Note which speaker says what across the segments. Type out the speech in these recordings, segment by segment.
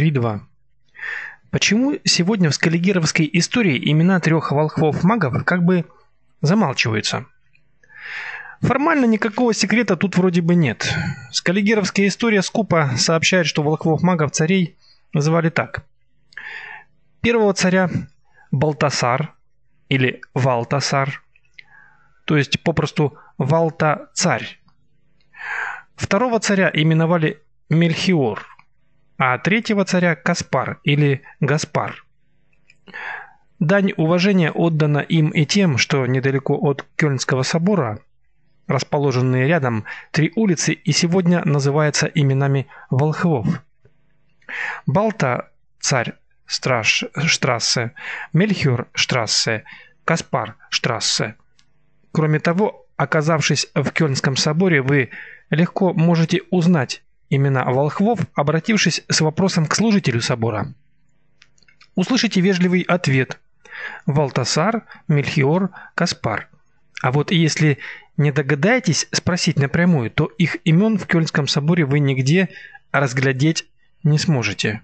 Speaker 1: 3.2. Почему сегодня в скаллигеровской истории имена трех волхвов-магов как бы замалчиваются? Формально никакого секрета тут вроде бы нет. Скаллигеровская история скупо сообщает, что волхвов-магов-царей называли так. Первого царя Балтасар или Валтасар, то есть попросту Валта-царь. Второго царя именовали Мельхиор, а третьего царя Каспар или Гаспар. Дань уважения отдана им и тем, что недалеко от Кёльнского собора, расположенные рядом три улицы и сегодня называются именами волхвов. Балта царь Страш штрассе, Мельхиор штрассе, Каспар штрассе. Кроме того, оказавшись в Кёльнском соборе, вы легко можете узнать имена волхвов, обратившись с вопросом к служителю собора. Услышите вежливый ответ: Валтасар, Мельхиор, Каспар. А вот если не догадаетесь спросить напрямую, то их имен в Кёльнском соборе вы нигде разглядеть не сможете.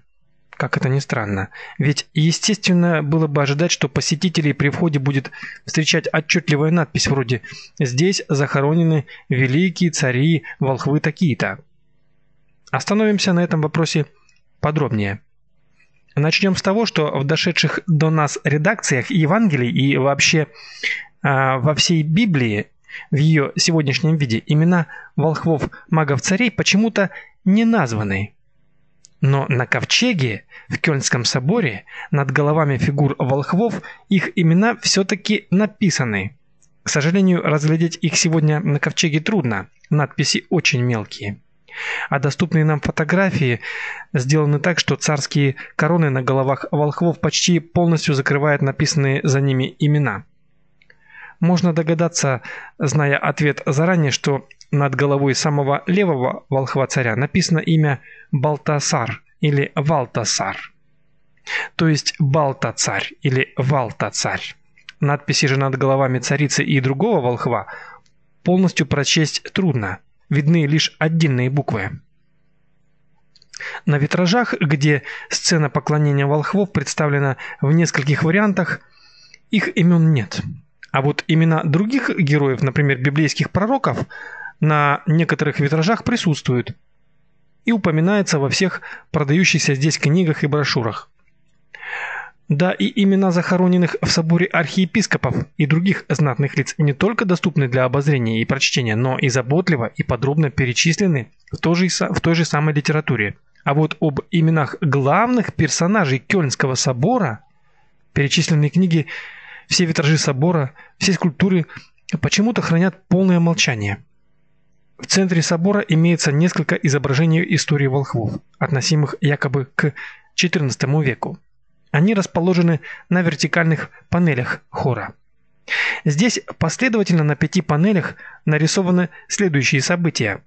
Speaker 1: Как это ни странно. Ведь естественно было бы ожидать, что посетителей при входе будет встречать отчетливая надпись вроде «Здесь захоронены великие цари, волхвы такие-то». Остановимся на этом вопросе подробнее. Начнем с того, что в дошедших до нас редакциях Евангелий и вообще э, во всей Библии в ее сегодняшнем виде имена волхвов, магов, царей почему-то не названы. Но на ковчеге в Кёльнском соборе над головами фигур волхвов их имена все-таки написаны. К сожалению, разглядеть их сегодня на ковчеге трудно, надписи очень мелкие. А доступные нам фотографии сделаны так, что царские короны на головах волхвов почти полностью закрывают написанные за ними имена. Можно догадаться, зная ответ заранее, что над головой самого левого волхва царя написано имя Балтасар или Валтасар. То есть Балта-царь или Валта-царь. Надписи же над головами царицы и другого волхва полностью прочесть трудно. Видны лишь отдельные буквы. На витражах, где сцена поклонения волхвов представлена в нескольких вариантах, их имен нет. А вот имена других героев, например, библейских пророков, на некоторых витражах присутствуют и упоминается во всех продающихся здесь книгах и брошюрах. Да и имена захороненных в соборе архиепископов и других знатных лиц не только доступны для обозрения и прочтения, но и заботливо и подробно перечислены в той же, в той же самой литературе. А вот об именах главных персонажей Кёльнского собора перечисленные книги, все витражи собора, все скульптуры почему-то хранят полное молчание. В центре собора имеется несколько изображений истории волхвов, относимых якобы к XIV веку. Они расположены на вертикальных панелях хора. Здесь последовательно на пяти панелях нарисованы следующие события: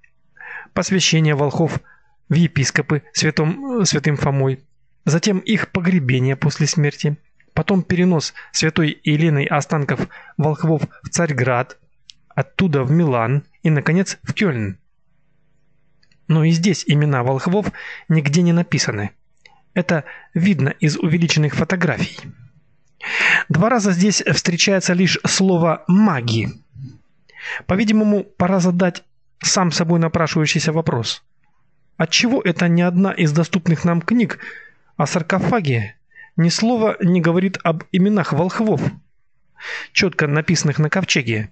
Speaker 1: посвящение волхвов в епископы святым святым Фомой, затем их погребение после смерти, потом перенос святой Еленой останков волхвов в Царьград, оттуда в Милан и наконец в Кёльн. Но и здесь имена волхвов нигде не написаны. Это видно из увеличенных фотографий. Два раза здесь встречается лишь слово маги. По-видимому, пора задать сам собой напрашивающийся вопрос. Отчего это ни одна из доступных нам книг о саркофаге ни слова не говорит об именах волхвов, четко написанных на ковчеге?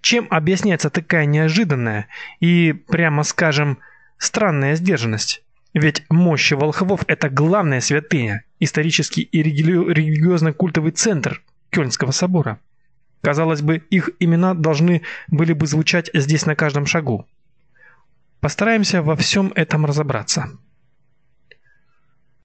Speaker 1: Чем объясняется такая неожиданная и, прямо скажем, странная сдержанность? Ведь мощи волхвов это главная святыня, исторический и религиозно-культовый центр Кёльнского собора. Казалось бы, их имена должны были бы звучать здесь на каждом шагу. Постараемся во всем этом разобраться.